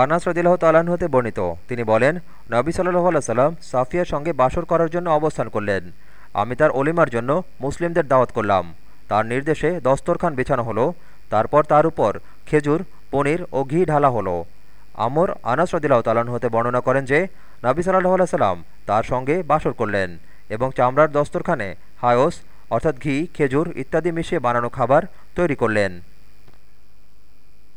আনাস রদিল্লাহ তালান হতে বর্ণিত। তিনি বলেন, নবী সাল্লাহ সাল্লাম সাফিয়ার সঙ্গে বাসর করার জন্য অবস্থান করলেন। আমি তার অলিমার জন্য মুসলিমদের দাওয়াত করলাম। তার নির্দেশে দস্তরখান বিছানো হলো। তারপর তার উপর খেজুর, পনির ও ঘি ঢালা হলো। আমর আনাস রদিল্লাহ তালান হতে বর্ণনা করেন যে, নবী সাল্লাহ সাল্লাম তার সঙ্গে বাসর করলেন এবং চামড়ার দস্তরখানে হায়স অর্থাৎ ঘি, খেজুর ইত্যাদি মিশিয়ে বানানো খাবার তৈরি করলেন।